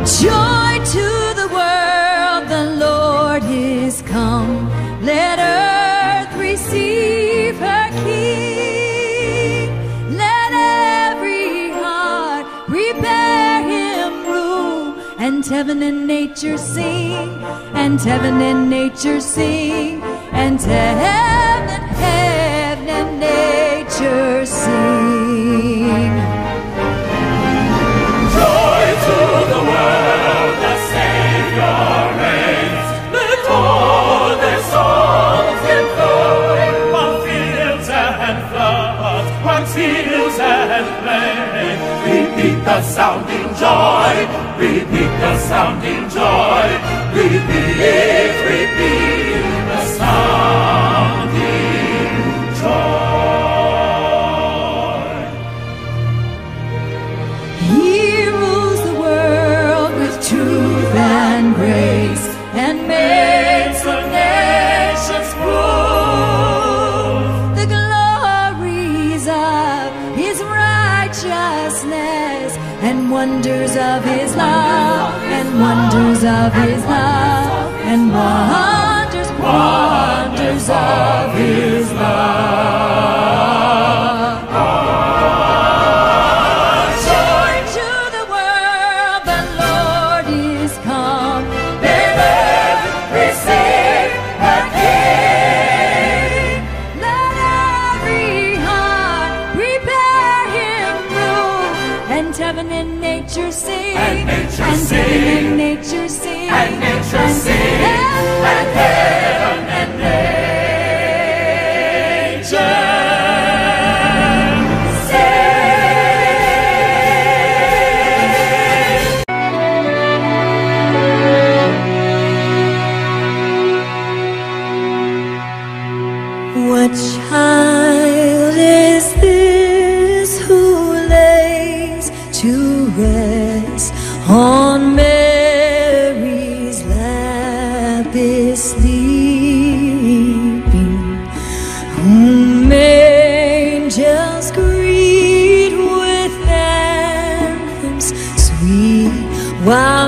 Joy to the world, the Lord is come. Let earth receive her King. Let every heart prepare him room, And heaven and nature sing. And heaven and nature sing. And heaven, heaven and nature the sounding joy, repeat the sounding joy, repeat, repeat. love is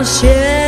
谢。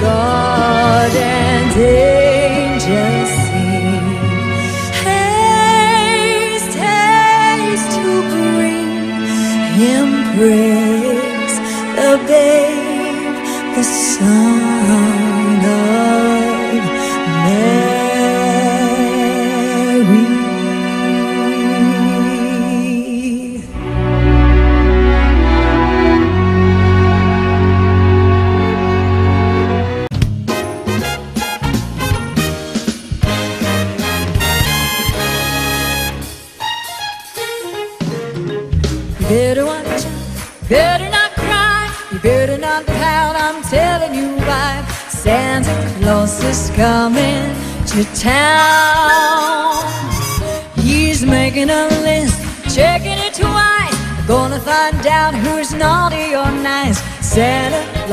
God and angels sing. Haste, haste to bring Him praise.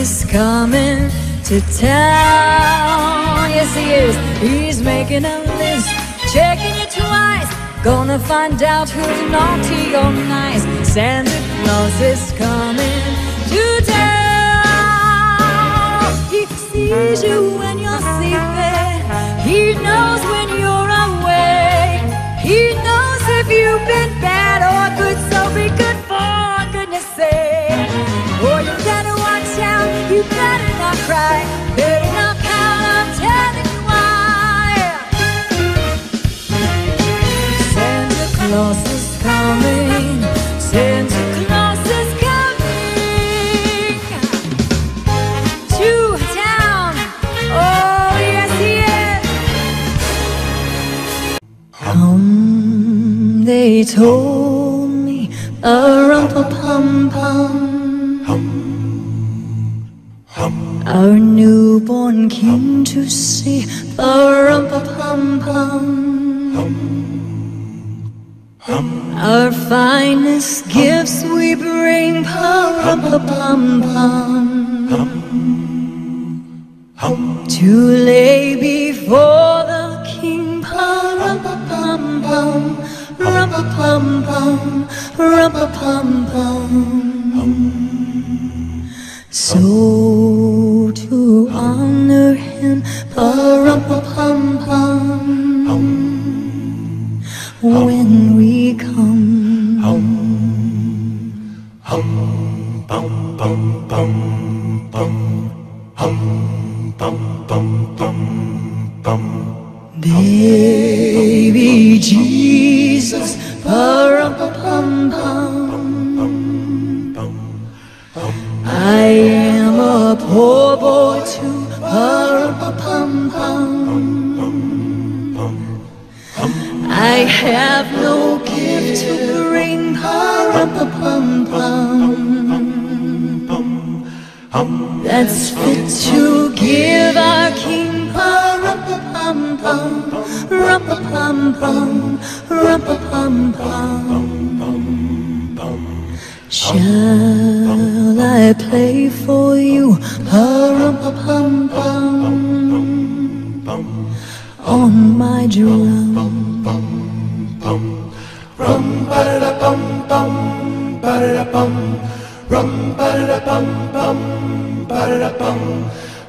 Is coming to town. Yes, he is. He's making a list, checking it twice. Gonna find out who's naughty or nice. Santa Claus is coming to town. He sees you when you're sleeping. Told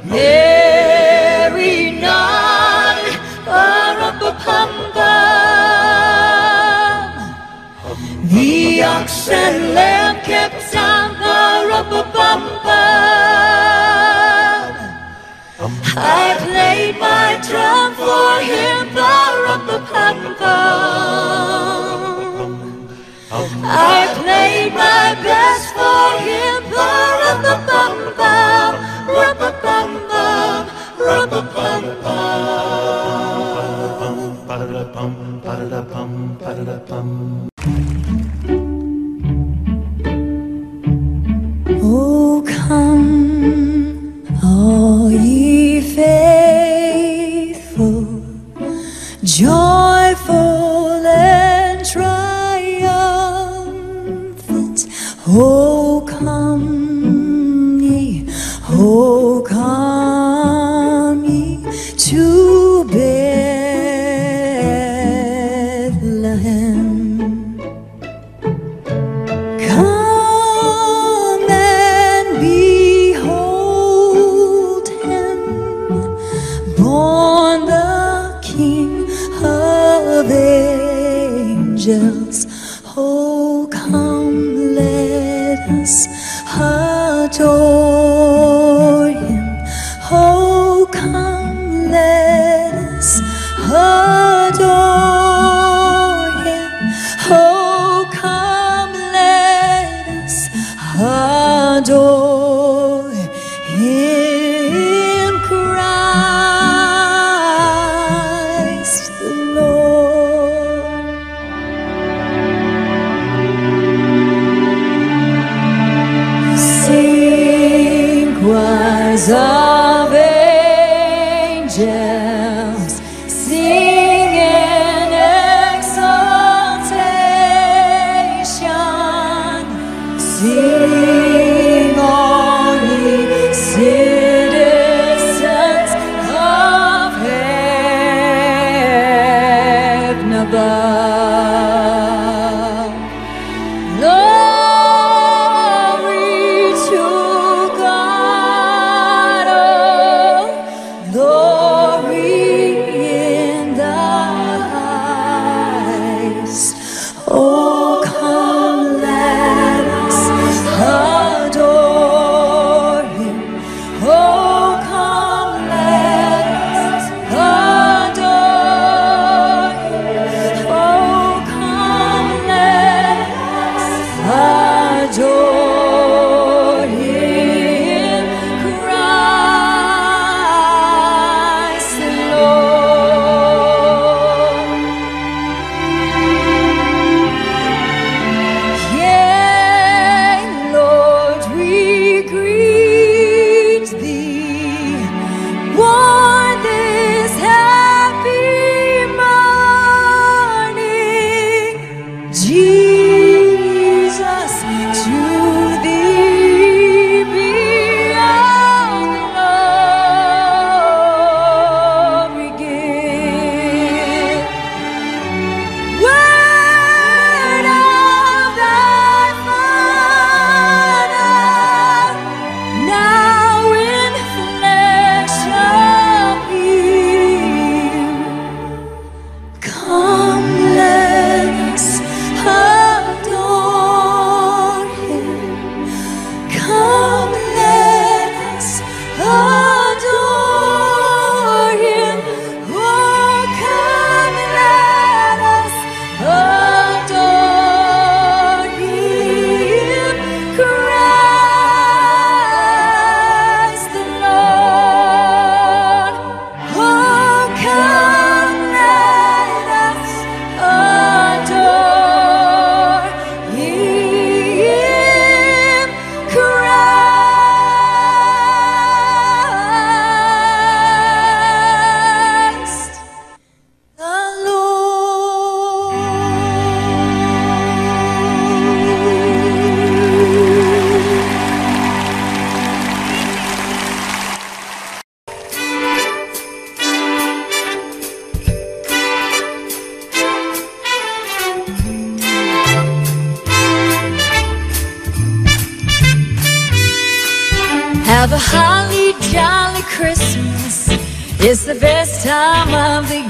Mary none, pum pum pum. The ox and lamb kept sound, pum pum pum. I played my drum for him, pum pum pum. I played my best for him. Bum bum, bum, bum. bum bum. Oh, come, all ye faithful, join. Oh.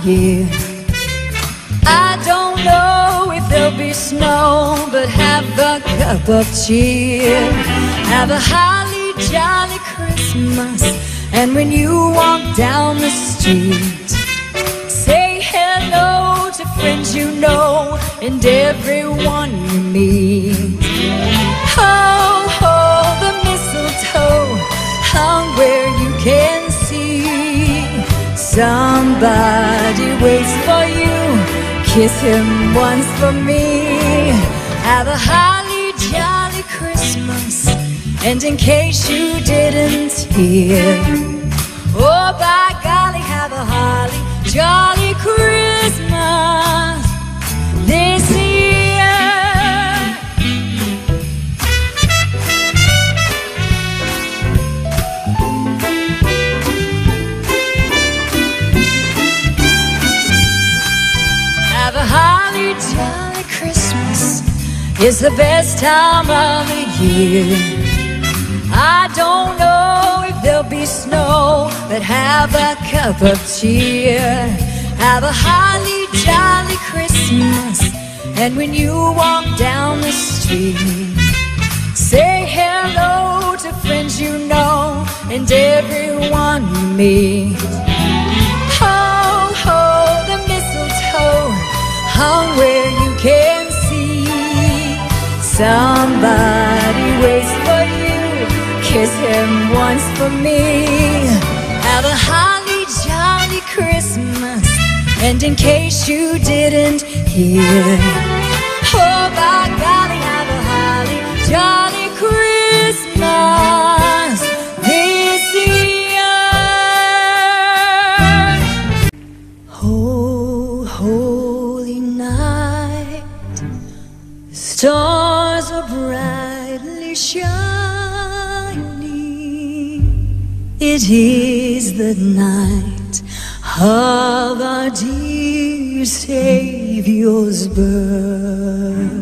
year. I don't know if there'll be snow, but have a cup of cheer. Have a holly jolly Christmas, and when you walk down the street, say hello to friends you know and everyone you meet. Ho, ho, the mistletoe hung where you can. Somebody waits for you. Kiss him once for me. Have a holly jolly Christmas. And in case you didn't hear Oh by golly have a holly jolly Christmas. It's the best time of the year. I don't know if there'll be snow, but have a cup of cheer. Have a holly jolly Christmas. And when you walk down the street, say hello to friends you know and everyone you meet. Ho, ho, the mistletoe hung where you can. Somebody waits for you, kiss him once for me. Have a holly jolly Christmas, and in case you didn't hear, oh by golly, have a holly jolly Is the night of our dear Savior's birth.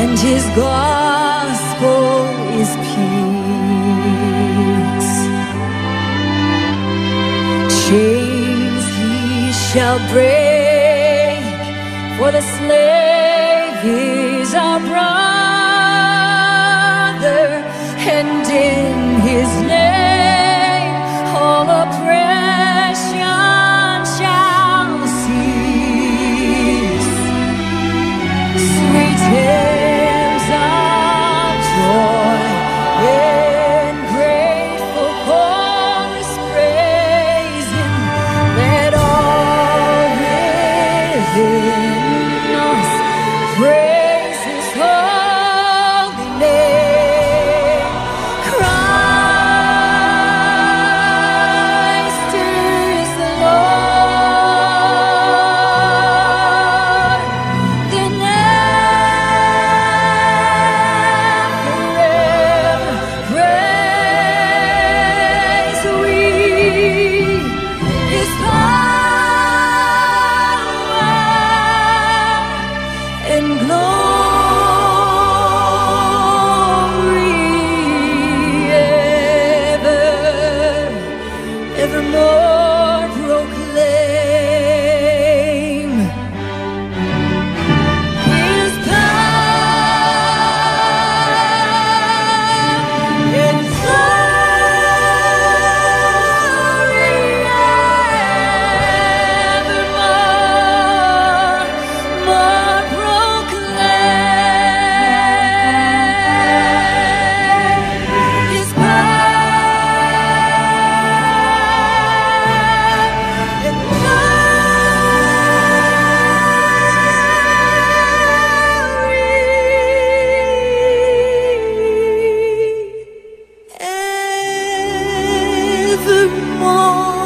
And His gospel is peace. Chains He shall break, for the slave tender and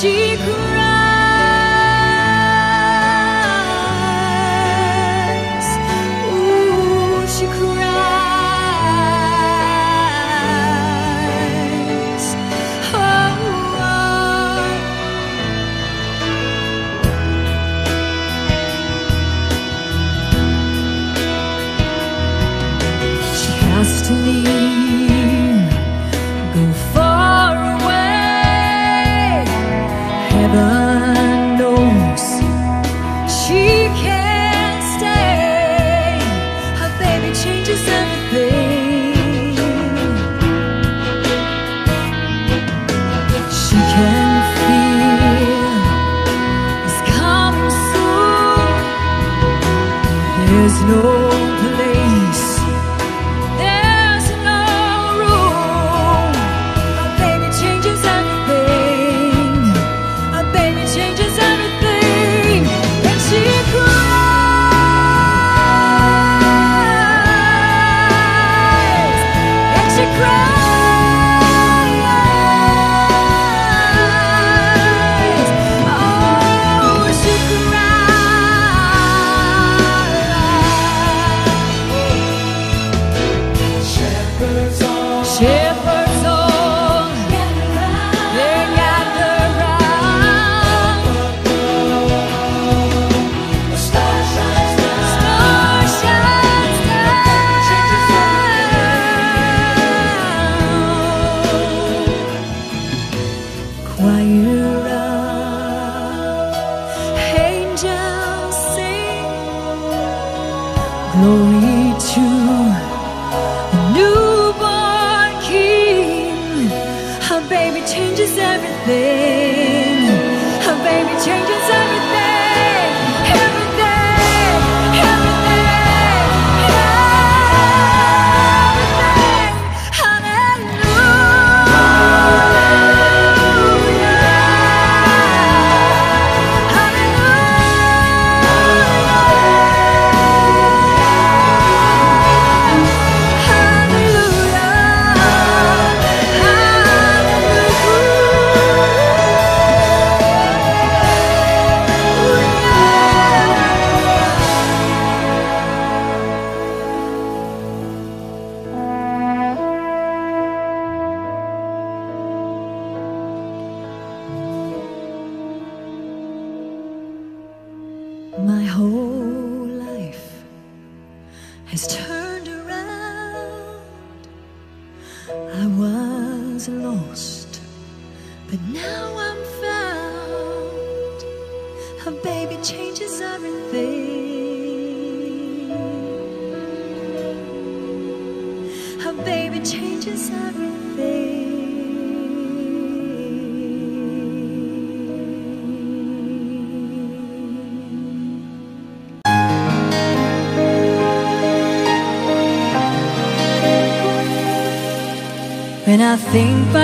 she.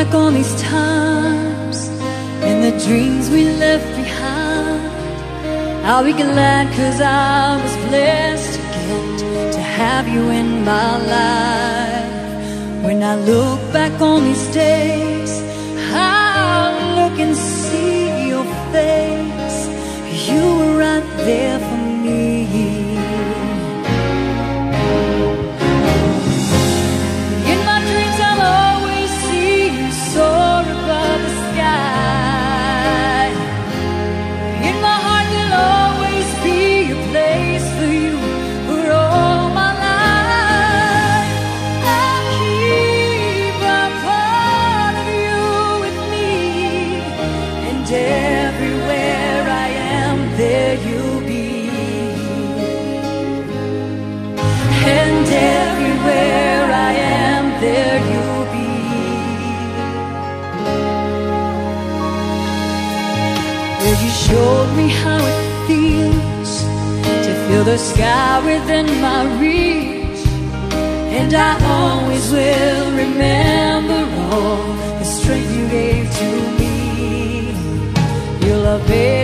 back on these the strength you gave to me. Your love me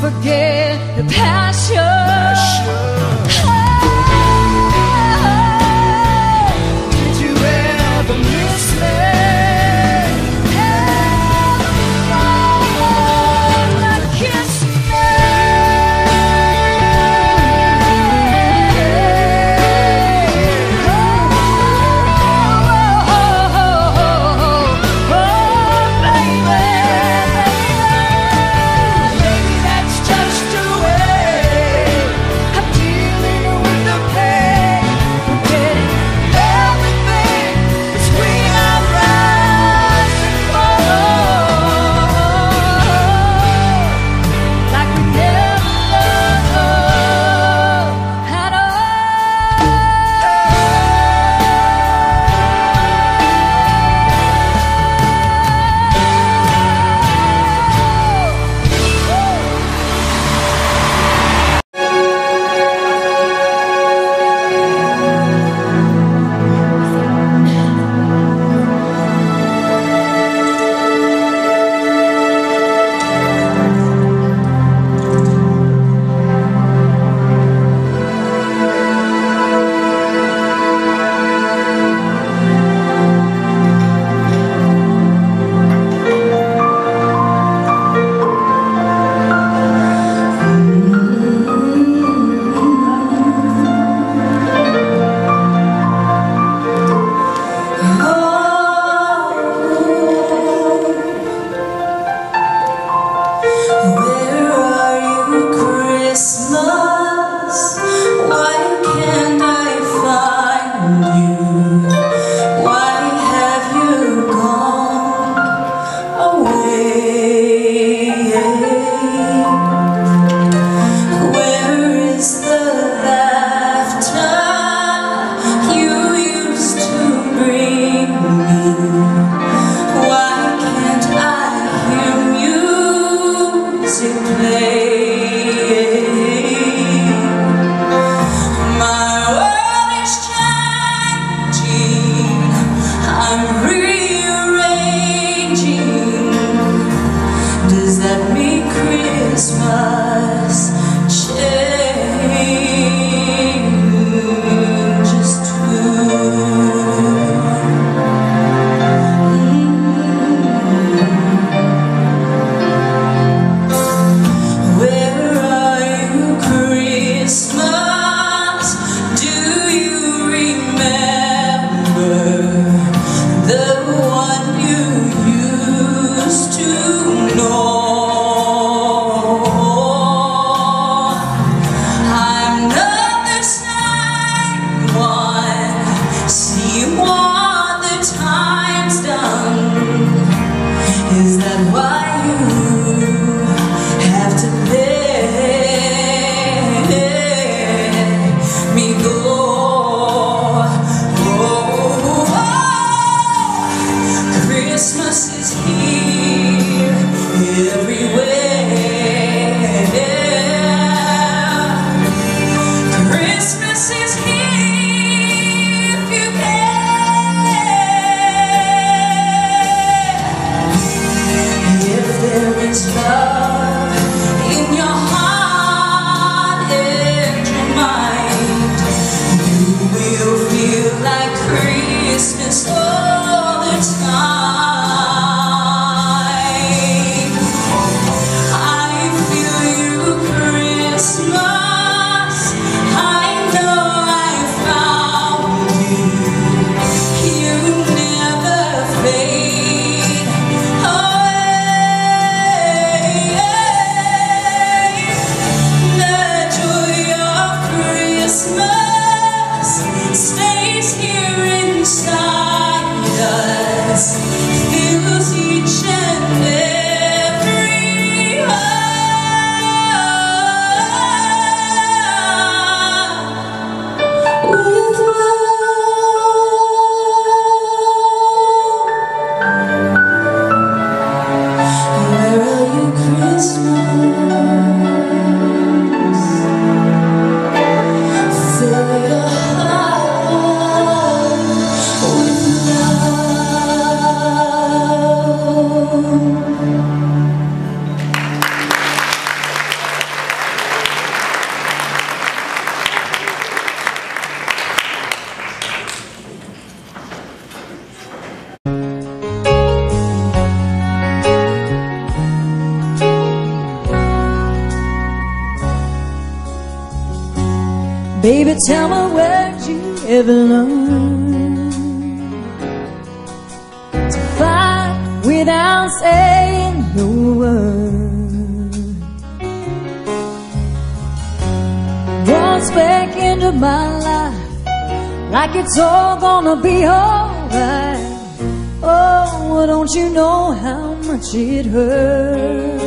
forget the passion. Did it's all gonna be alright. Oh, don't you know how much it hurts?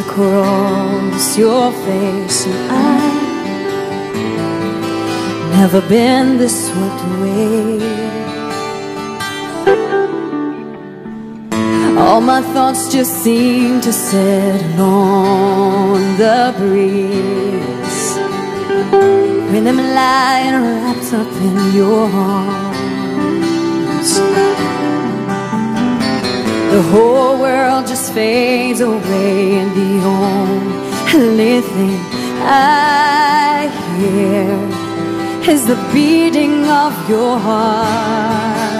Across your face, and I've never been this swept away. All my thoughts just seem to settle on the breeze. When I'm lying wrapped up in your arms, the whole world just fades away, and the only thing I hear is the beating of your heart.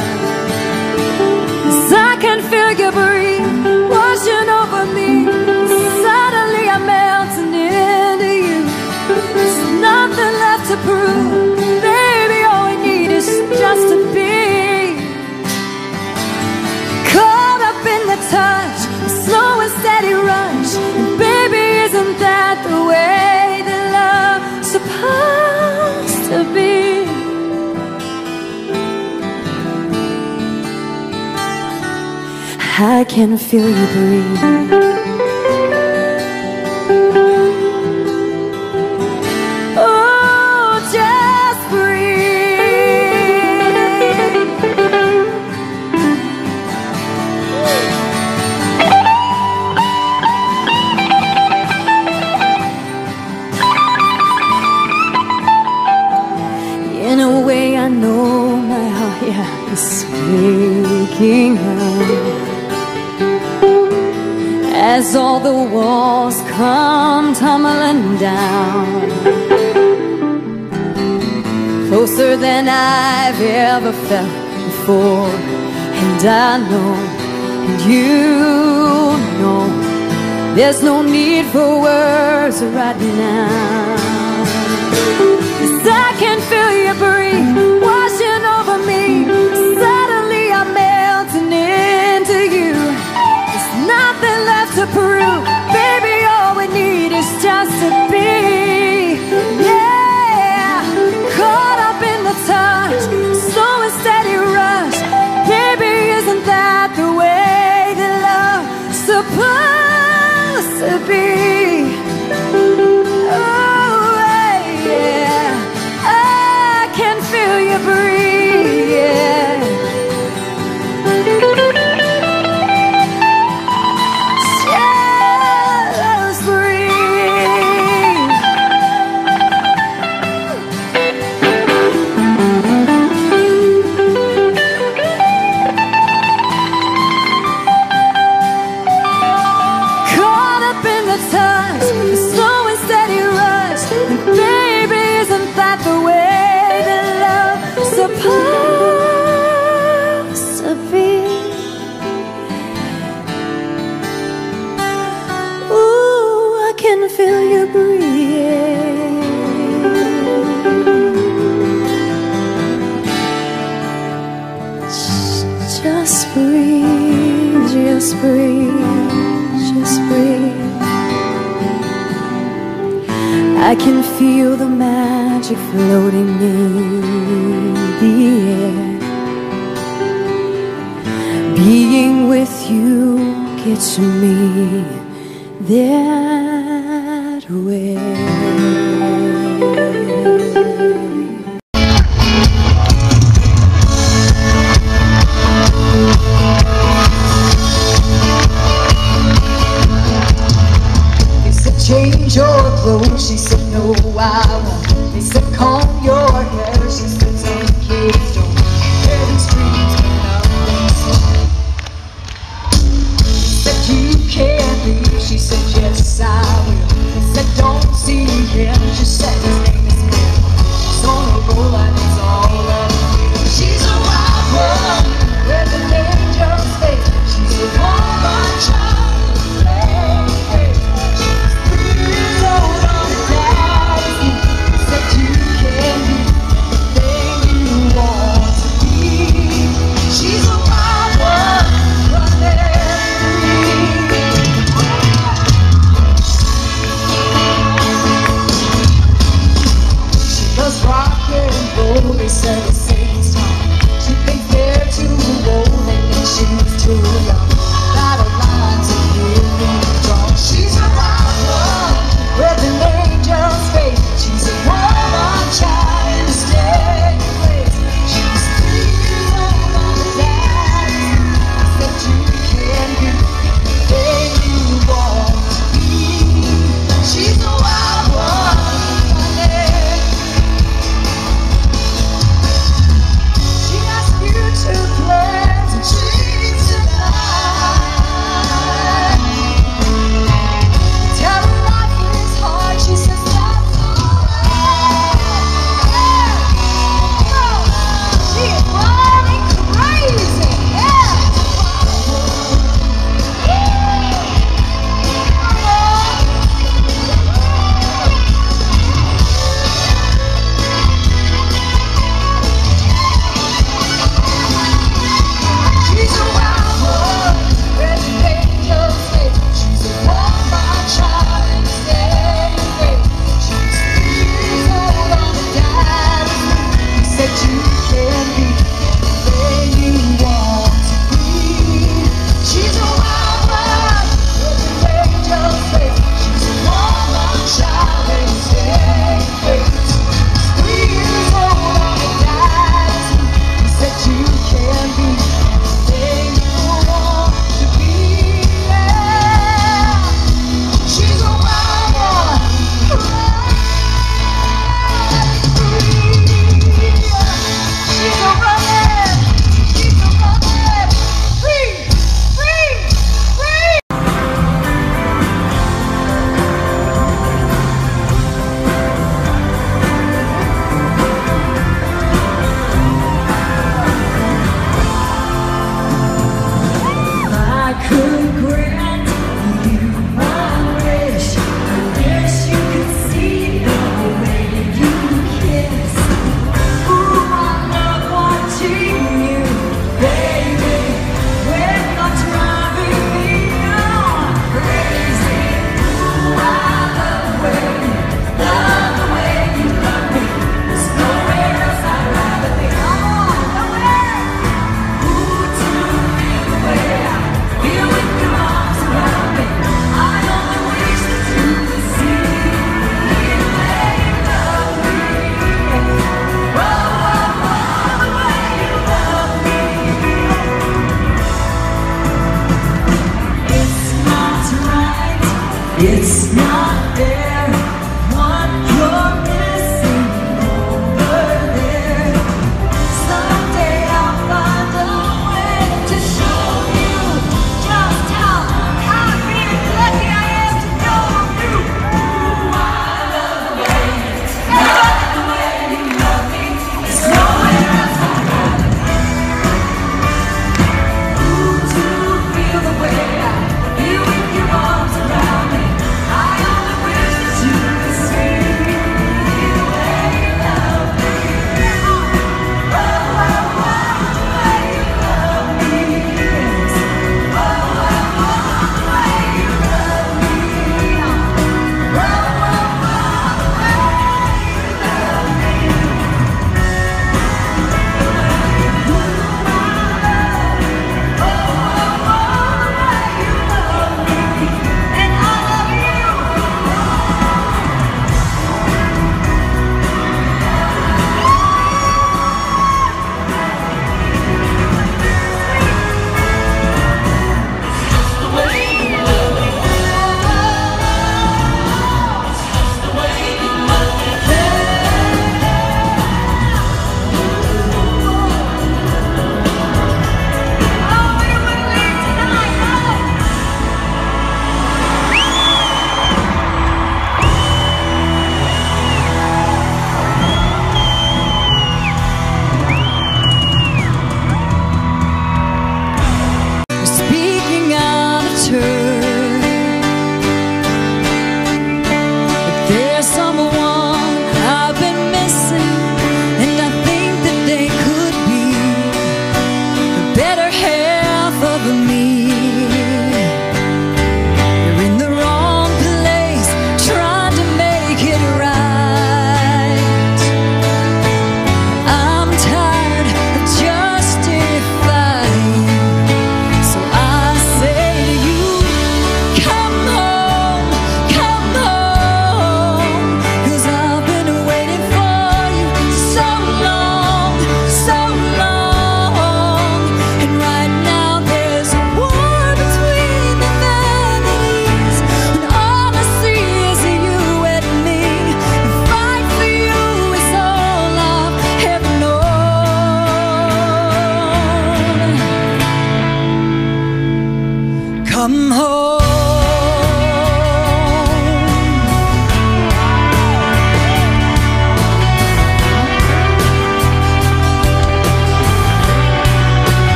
I can feel you breathe washing over me. Suddenly I'm melting into you. There's nothing left to prove. Touch, a slow and steady rush. And baby, isn't that the way that love's supposed to be? I can feel you breathe. As all the walls come tumbling down. Closer than I've ever felt before, and I know, and you know, there's no need for words right now. Cause I can feel you breathe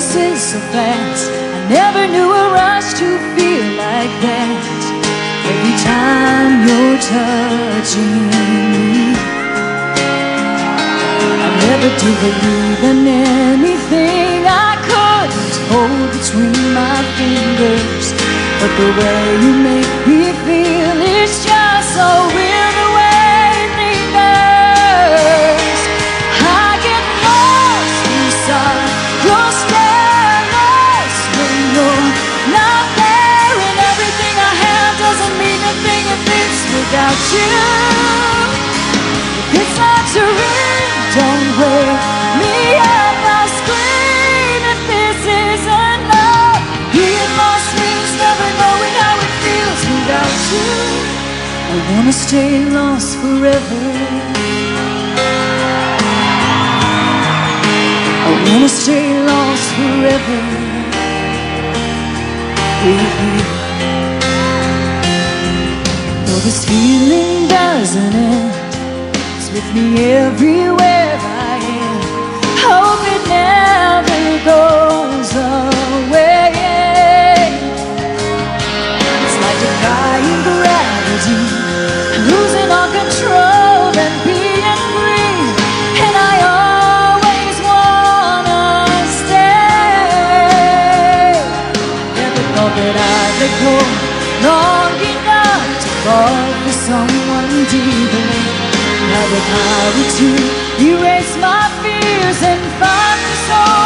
so fast I never knew a rush to feel like that. Every time you're touching me I never did believe in anything I could. Hold between my fingers But the way you make me feel is just so you. It's not dream. Don't wake me up. I'll scream if this is never knowing how it feels without you. I wanna stay lost forever. I wanna stay lost forever. With you. This feeling doesn't end It's with me everywhere I am. Hope it never goes away. It's like defying gravity Losing all control and being free. And I always wanna stay. Never thought that I'd let go no. the power to erase my fears and find the soul.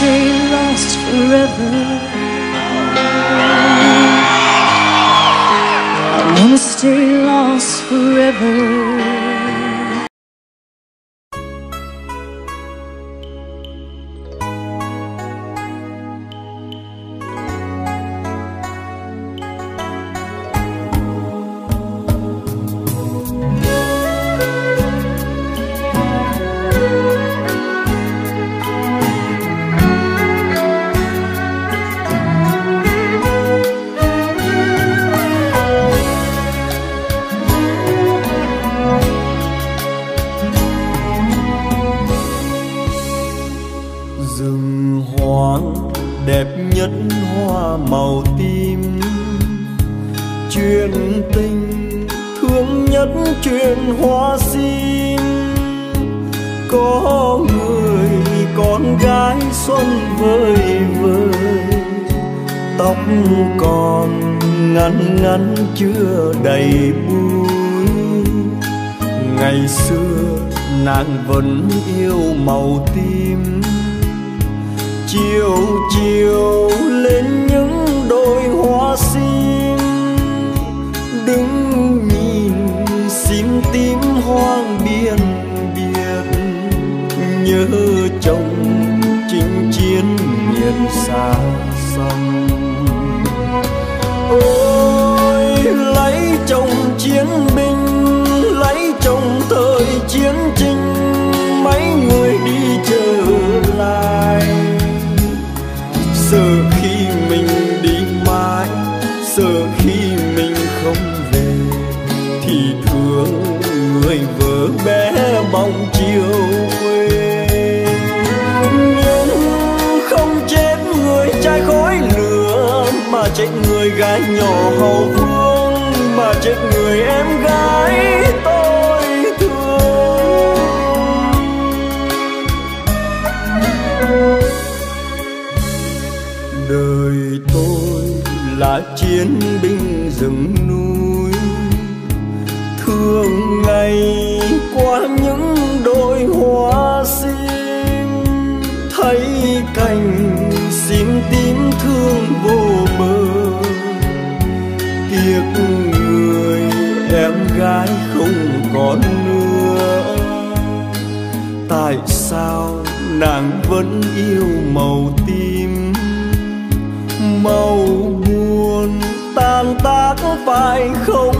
stay lost forever. I wanna stay lost forever. còn ngắn ngắn chưa đầy buổi ngày xưa nàng vẫn yêu màu tim. Chiều chiều lên những đôi hoa sim. Đứng nhìn xin tím hoang biên biệt. Nhớ chồng chinh chiến miền xa ôi lấy nhỏ hầu vương mà chết người em gái tôi thương. Đời tôi là chiến binh rừng núi, thương ngày qua những đôi hoa vẫn yêu màu tim. Màu buồn tan tác phải không